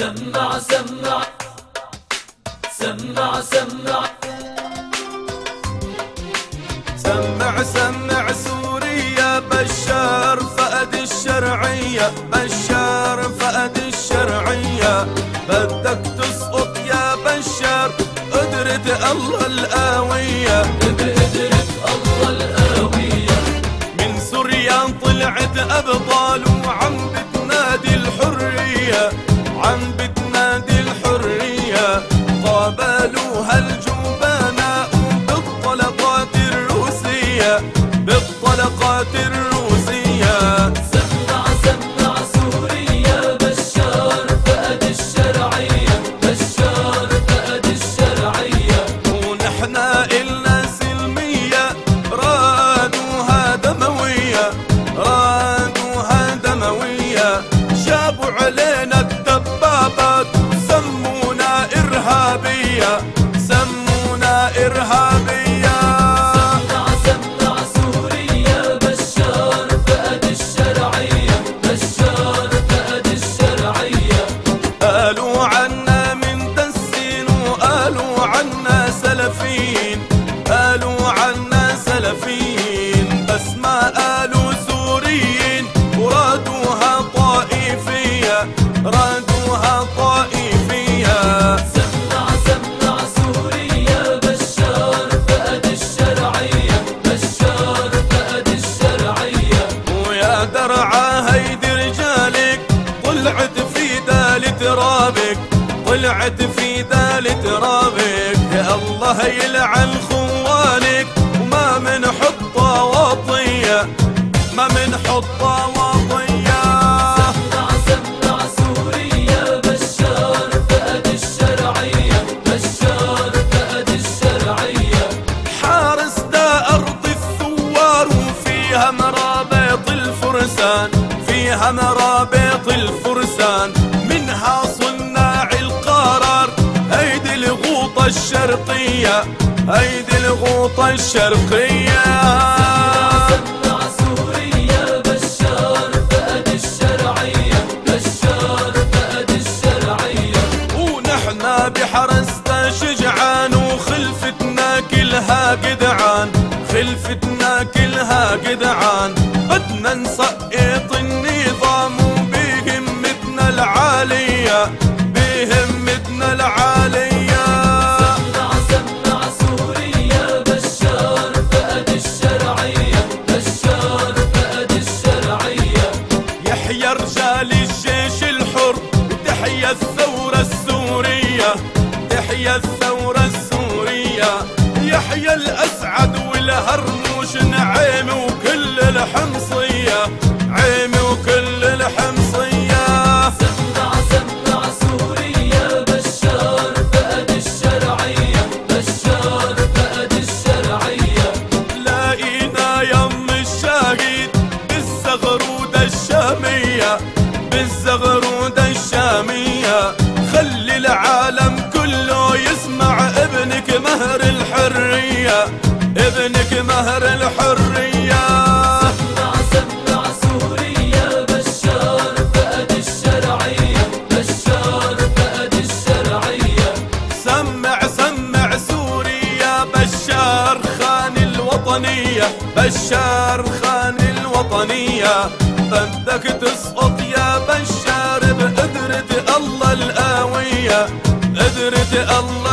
سمع سمع. سمع سمع. سمع سمع سوريا بشار فأد الشرعية بشار فأد الشرعية. بدك تسقط يا بشار قدرة الله القوية بقدرة الله القوية من سوريا طلعت أبطال وعم وقالوا عنا سلفيين قالوا عنا سلفيين بس ما قالوا سوريين. ورادوها طائفية رادوها طائفية. سمع سمع سوريا بشار فقد الشرعية بشار فقد الشرعية. ويا درعا هيدي رجالك طلعت في دال ترابك طلعت في دال ترابك يا الله يلعن خوانك وما من حطة وطية ما من حطة وطية سمع سمع سوريا بشار فقد الشرعية بشار فقد الشرعية. حارس دا أرض الثوار وفيها مرابط الفرسان فيها مرابط الفرسان. الشرقية هيدي الغوطة الشرقية. سمع بشار فقد الشرعية بشار فقد الشرعية ونحنا شجعان وخلفتنا كلها خلفتنا كلها جدعان. بدنا نسقط النظام وبهمتنا العالية بهمتنا العالية. يحيى الأسعد والهرموش نعيم وكل الحمصية عيم وكل الحمصية. سمع سمع سوريا بشار فقد الشرعية بشار فقد الشرعية. لاقينا يم الشهيد بالزغرودة الشامية بالزغرودة الشامية. خلي العالم مهر الحرية. سمع بشار فقد الشرعية بشار فقد الشرعية سمع سمع بشار خان الوطنية بشار خان الوطنية. بدك تسقط يا بشار بقدرة الله القوية قدرة الله